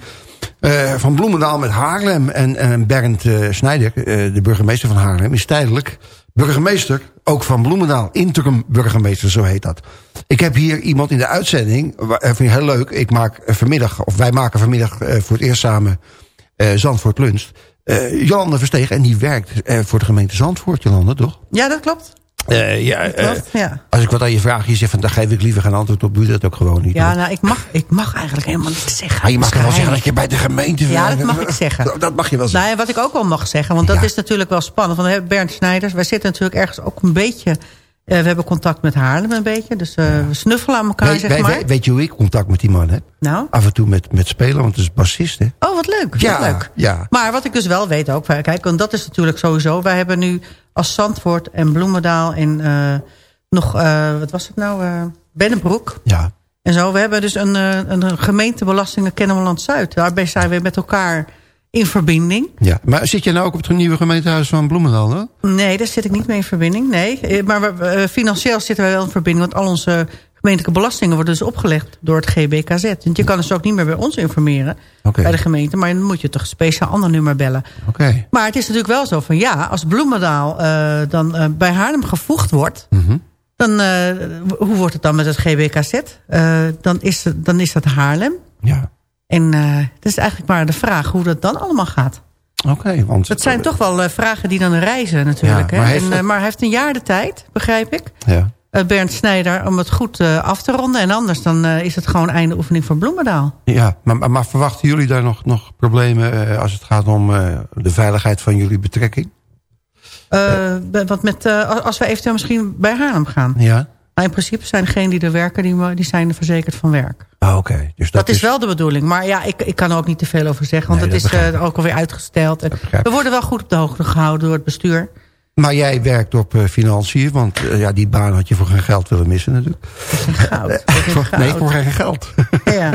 S5: uh, van Bloemendaal met Haarlem. En, en Bernd uh, Snijder, uh, de burgemeester van Haarlem, is tijdelijk burgemeester. Ook van Bloemendaal. Interim burgemeester, zo heet dat. Ik heb hier iemand in de uitzending. Vind ik heel leuk. Ik maak vanmiddag, of wij maken vanmiddag voor het eerst samen Zandvoort Lunst. Jolande Versteeg. En die werkt voor de gemeente Zandvoort, Jolande, toch?
S6: Ja, dat klopt.
S5: Uh, ja, uh, ja, Als ik wat aan je vraag, je zegt van, daar geef ik liever geen antwoord op. Doe dat ook gewoon niet.
S6: Ja, nou, ik mag, ik mag eigenlijk helemaal niet zeggen.
S5: Maar je mag wel zeggen dat je bij de gemeente...
S6: Ja, dat mag ik zeggen.
S5: Dat mag je wel zeggen.
S6: Nou, en wat ik ook wel mag zeggen, want dat ja. is natuurlijk wel spannend. Want Bernd Snijders, wij zitten natuurlijk ergens ook een beetje... Uh, we hebben contact met Haarlem een beetje. Dus we snuffelen aan elkaar,
S5: weet,
S6: zeg maar.
S5: Weet, weet je hoe ik contact met die man heb?
S6: Nou?
S5: Af en toe met, met spelen, want het is bassist, hè?
S6: Oh, wat leuk.
S5: Ja,
S6: wat leuk.
S5: ja.
S6: Maar wat ik dus wel weet ook, kijk, want dat is natuurlijk sowieso... wij hebben nu als Zandvoort en Bloemendaal en uh, nog, uh, wat was het nou, uh, Bennebroek.
S5: Ja.
S6: En zo, we hebben dus een, een gemeentebelastingen Kennemerland-Zuid. Daarbij zijn we met elkaar in verbinding.
S5: Ja, maar zit je nou ook op het nieuwe gemeentehuis van Bloemendaal? Hè?
S6: Nee, daar zit ik niet mee in verbinding, nee. Maar we, financieel zitten wij wel in verbinding, want al onze gemeentelijke belastingen worden dus opgelegd door het GBKZ. Want je kan dus ook niet meer bij ons informeren,
S5: okay.
S6: bij de gemeente. Maar dan moet je toch een speciaal ander nummer bellen.
S5: Okay.
S6: Maar het is natuurlijk wel zo van ja, als Bloemendaal uh, dan uh, bij Haarlem gevoegd wordt...
S5: Mm -hmm.
S6: dan uh, hoe wordt het dan met het GBKZ? dan, is dan is dat Haarlem.
S5: Ja.
S6: En het is eigenlijk maar de vraag hoe dat dan allemaal gaat.
S5: Oké, okay, want...
S6: Dat zijn toch wel vragen die dan reizen natuurlijk.
S5: Ja,
S6: hè?
S5: maar, heeft
S6: en,
S5: dat...
S6: maar hij heeft een jaar de tijd, begrijp ik.
S5: Ja.
S6: Uh, Bernd Snijder om het goed uh, af te ronden. En anders dan uh, is het gewoon einde oefening voor Bloemendaal.
S5: Ja, maar, maar, verwachten jullie daar nog, nog problemen als het gaat om de veiligheid van jullie betrekking?
S6: wat met, als we eventueel misschien bij Haarlem gaan.
S5: Ja.
S6: Maar in principe zijn degenen die er werken, die, die zijn er verzekerd van werk.
S5: Ah, oké. Okay. Dus
S6: dat, dat is, wel de bedoeling. Maar ja, ik, ik kan er ook niet te veel over zeggen. Want
S5: nee,
S6: het is ook alweer uitgesteld. En we worden wel goed op de hoogte gehouden door het bestuur.
S5: Maar jij werkt op uh, financiën, want uh, ja, die baan had je voor geen geld willen missen natuurlijk.
S6: Voor geen goud. Voor geen
S5: nee,
S6: goud.
S5: voor geen geld.
S6: Ja.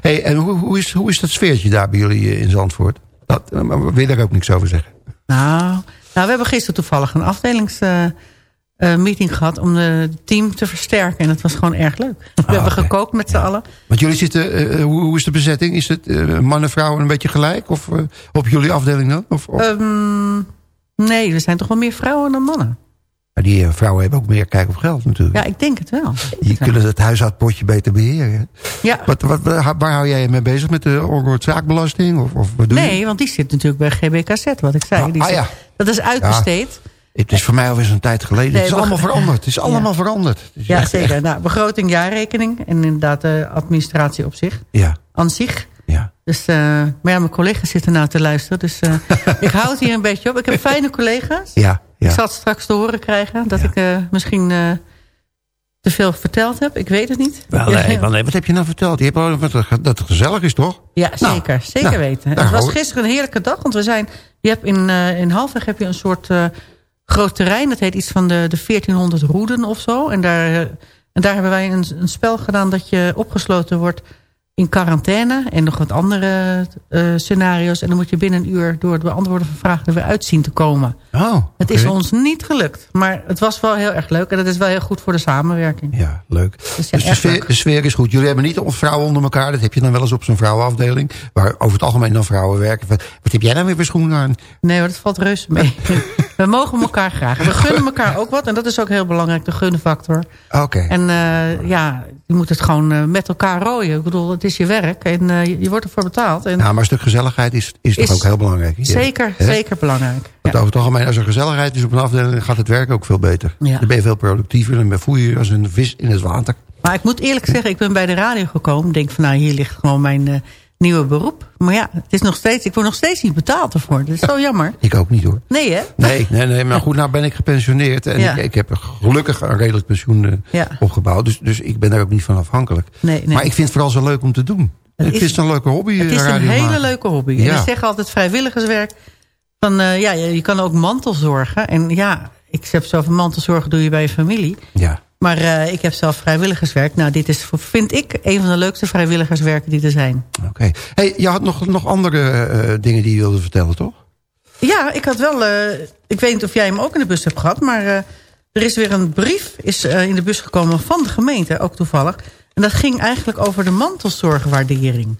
S5: hey, en hoe, hoe, is, hoe is dat sfeertje daar bij jullie in Zandvoort? Dat, wil je daar ook niks over zeggen?
S6: Nou, nou we hebben gisteren toevallig een afdelingsmeeting gehad om het team te versterken. En dat was gewoon erg leuk. We
S5: Ah,
S6: hebben gekookt met z'n
S5: Ja.
S6: allen.
S5: Want jullie zitten, hoe, hoe is de bezetting? Is het man en vrouw een beetje gelijk? Of op jullie afdeling dan? Of, of?
S6: Um, nee, er zijn toch wel meer vrouwen dan mannen.
S5: Maar die uh, vrouwen hebben ook meer kijk op geld natuurlijk.
S6: Ja, ik denk het wel.
S5: Die kunnen het huishoudpotje beter beheren.
S6: Ja.
S5: Wat, wat, waar hou jij je mee bezig? Met de onroerend zaakbelasting? Of, of wat doe
S6: nee,
S5: je?
S6: want die zit natuurlijk bij GBKZ, wat ik zei.
S5: Ah,
S6: Die
S5: ah,
S6: zit,
S5: ja.
S6: Dat is uitbesteed.
S5: Het is voor mij alweer zo'n tijd geleden.
S6: Nee,
S5: het is allemaal veranderd. Het is allemaal veranderd. Is
S6: Ja,
S5: echt-
S6: zeker. Nou, begroting, jaarrekening en inderdaad de administratie op zich.
S5: Ja,
S6: Aan zich. Dus, uh, maar ja, mijn collega's zitten nou te luisteren. Dus uh, ik hou het hier een beetje op. Ik heb fijne collega's.
S5: Ja, ja.
S6: Ik zal het straks te horen krijgen dat
S5: Ja.
S6: ik uh, misschien te veel verteld heb. Ik weet het niet.
S5: Wel, nee, wel, nee, wat heb je nou verteld? Je hebt al wat, dat het gezellig is, toch?
S6: Ja,
S5: Nou,
S6: zeker. zeker
S5: nou,
S6: weten. het was gisteren een heerlijke dag. Want we zijn, je hebt in, in Halfweg heb je een soort groot terrein. Dat heet iets van de, de 1400 roeden of zo. En daar, en daar hebben wij een, een spel gedaan dat je opgesloten wordt in quarantaine. En nog wat andere uh, scenario's. En dan moet je binnen een uur door het beantwoorden van vragen er weer uit zien te komen.
S5: Oh,
S6: Het is ons niet gelukt. Maar het was wel heel erg leuk. En dat is wel heel goed voor de samenwerking.
S5: Ja, leuk.
S6: Dus ja,
S5: Dus de sfeer,
S6: leuk.
S5: de sfeer is goed. Jullie hebben niet vrouwen onder elkaar. Dat heb je dan wel eens op zo'n vrouwenafdeling. Waar over het algemeen dan vrouwen werken. Wat, wat heb jij dan weer voor schoenen aan?
S6: Nee hoor, dat valt reuze mee. We mogen elkaar graag. We gunnen elkaar ook wat. En dat is ook heel belangrijk, de gunfactor.
S5: Oké.
S6: En uh, ja, je moet het gewoon uh, met elkaar rooien. Ik bedoel, het is je werk. En uh, je, je wordt ervoor betaald. En
S5: Ja, maar een stuk gezelligheid is, is,
S6: Is
S5: toch ook heel belangrijk.
S6: Zeker, zeker belangrijk.
S5: Want over het algemeen, als er gezelligheid is op een afdeling... gaat het werk ook veel beter.
S6: Ja.
S5: Dan ben je veel productiever. Dan voel je je als een vis in het water.
S6: Maar ik moet eerlijk zeggen, ik ben bij de radio gekomen. denk van, nou, hier ligt gewoon mijn nieuwe beroep. Maar ja, het is nog steeds, ik word nog steeds niet betaald ervoor. Dat is zo jammer.
S5: Ik ook niet hoor.
S6: Nee hè?
S5: Nee, nee, nee maar goed, nou ben ik gepensioneerd. En
S6: Ja.
S5: ik, ik heb gelukkig een redelijk pensioen eh,
S6: Ja.
S5: opgebouwd. Dus, dus ik ben daar ook niet van afhankelijk.
S6: Nee, nee.
S5: Maar ik vind het vooral zo leuk om te doen.
S6: Het
S5: ik
S6: is-
S5: vind het een leuke hobby.
S6: Het is
S5: eh,
S6: een hele
S5: maken.
S6: leuke hobby. En die zeggen altijd vrijwilligerswerk. Van, eh, ja, je je kan ook mantelzorgen. En ja, ik heb zelf mantelzorgen doe je bij je familie.
S5: Ja.
S6: Maar eh, ik heb zelf vrijwilligerswerk. Nou, dit is, vind ik, een van de leukste vrijwilligerswerken die er zijn.
S5: Oké. Hey, je had nog, nog andere eh, dingen die je wilde vertellen, toch?
S6: Ja, ik had wel... eh, ik weet niet of jij hem ook in de bus hebt gehad... maar eh, er is weer een brief is, eh, in de bus gekomen van de gemeente, ook toevallig. En dat ging eigenlijk over de mantelzorgwaardering.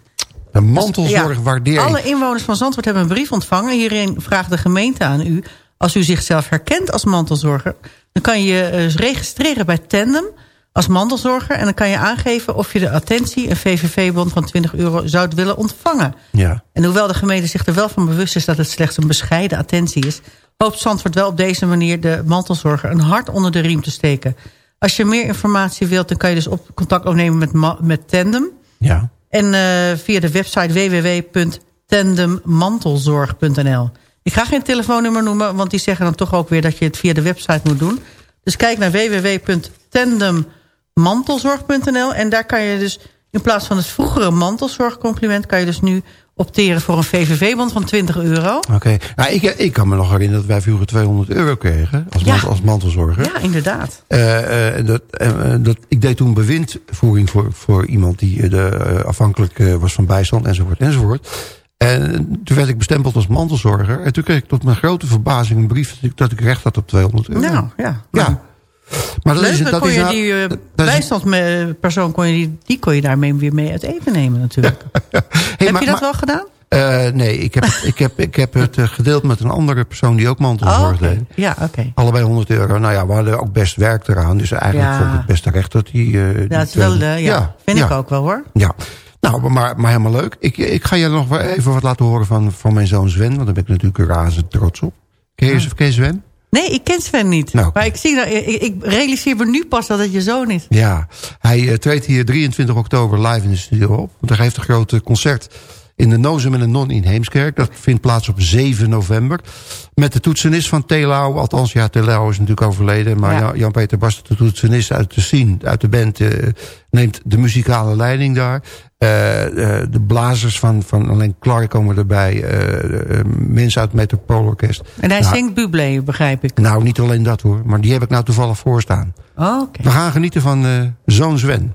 S5: De mantelzorgwaardering.
S6: Ja, alle inwoners van Zandvoort hebben een brief ontvangen. Hierin vraagt de gemeente aan u... als u zichzelf herkent als mantelzorger... dan kan je je eh, registreren bij Tandem als mantelzorger... en dan kan je aangeven of je de attentie... een VVV-bond van 20 euro zou willen ontvangen.
S5: Ja.
S6: En hoewel de gemeente zich er wel van bewust is... dat het slechts een bescheiden attentie is... hoopt Zandvoort wel op deze manier de mantelzorger... een hart onder de riem te steken. Als je meer informatie wilt... dan kan je dus op contact opnemen met, met Tandem...
S5: Ja.
S6: En eh, via de website www.tandemmantelzorg.nl. Ik ga geen telefoonnummer noemen, want die zeggen dan toch ook weer dat je het via de website moet doen. Dus kijk naar www.tandemmantelzorg.nl en daar kan je dus in plaats van het vroegere mantelzorgcompliment... kan je dus nu opteren voor een VVV-bond van 20 euro.
S5: Oké. Nou, ik, ik kan me nog herinneren dat wij vroeger 200 euro kregen als,
S6: Ja.
S5: mantel- als mantelzorger.
S6: Ja, inderdaad.
S5: Eh, eh, dat, eh, dat, ik deed toen bewindvoering voor, voor iemand die de, afhankelijk was van bijstand enzovoort enzovoort. En toen werd ik bestempeld als mantelzorger. En toen kreeg ik tot mijn grote verbazing een brief dat ik, dat recht had op 200 euro.
S6: Nou, ja.
S5: Ja. Maar dat
S6: Leuk,
S5: is,
S6: dan
S5: dat
S6: kon
S5: is
S6: je
S5: nou-
S6: die eh,
S5: dat is-
S6: bijstandspersoon kon je die, die kon je daarmee weer mee uit eten nemen natuurlijk. Heb
S5: maar-
S6: je dat
S5: maar-
S6: wel gedaan?
S5: Eh, nee, ik heb, ik, heb, ik heb het eh, gedeeld met een andere persoon die ook mantelzorg
S6: Oh,
S5: deed.
S6: Ja, oké.
S5: Allebei 100 euro. Nou ja, we hadden ook best werk eraan. Dus eigenlijk
S6: Ja.
S5: vond ik het best terecht dat die... eh, die
S6: Ja, het is wel, eh, ja, vind ik ook wel hoor.
S5: Ja, nou, maar, maar helemaal leuk. Ik, ik ga je nog wel even wat laten horen van, van mijn zoon Sven. Want daar ben ik natuurlijk razend trots op. Ken je, ken je Sven?
S6: Nee, ik ken Sven niet.
S5: Nou.
S6: Maar ik, zie, dat- ik, ik realiseer me nu pas dat het je zoon is.
S5: Ja, hij eh, treedt hier 23 oktober live in de studio op. Want hij geeft een groot concert in de Nozem en de Non in Heemskerk. Dat vindt plaats op 7 november. Met de toetsenist van Telau. Althans, ja, Telau is natuurlijk overleden. Maar
S6: Ja.
S5: Jan- Jan-Peter Bast, de toetsenist uit de scene, uit de band... eh, neemt de muzikale leiding daar. Eh, eh, de blazers van, van Alleen Clark komen erbij. eh, mensen uit het Metropoolorkest.
S6: En hij
S5: Nou,
S6: zingt Bublé, begrijp ik.
S5: Nou, niet alleen dat hoor. Maar die heb ik nou toevallig voorstaan.
S6: Oh, oké.
S5: We gaan genieten van Zoon Sven.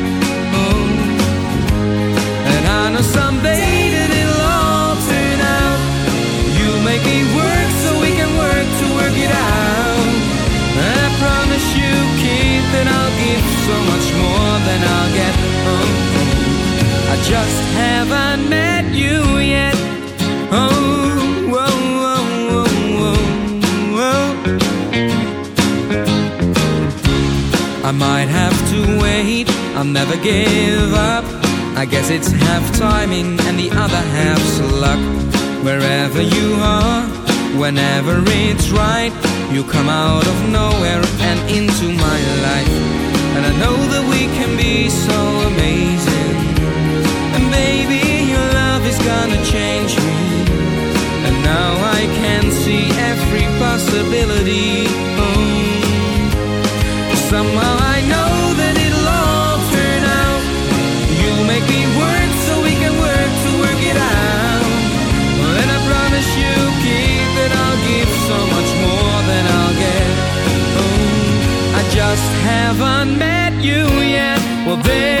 S10: So much more than I'll get. Oh, I just haven't met you yet. Oh, whoa, whoa, whoa. I might have to wait, I'll never give up. I guess it's half timing and the other half's luck. Wherever you are, whenever it's right, you come out of nowhere and into my life. And I know that we can be so amazing. And baby, your love is gonna change me. And now I can see every possibility. Oh. Somehow I know just haven't met you yet. Well, there.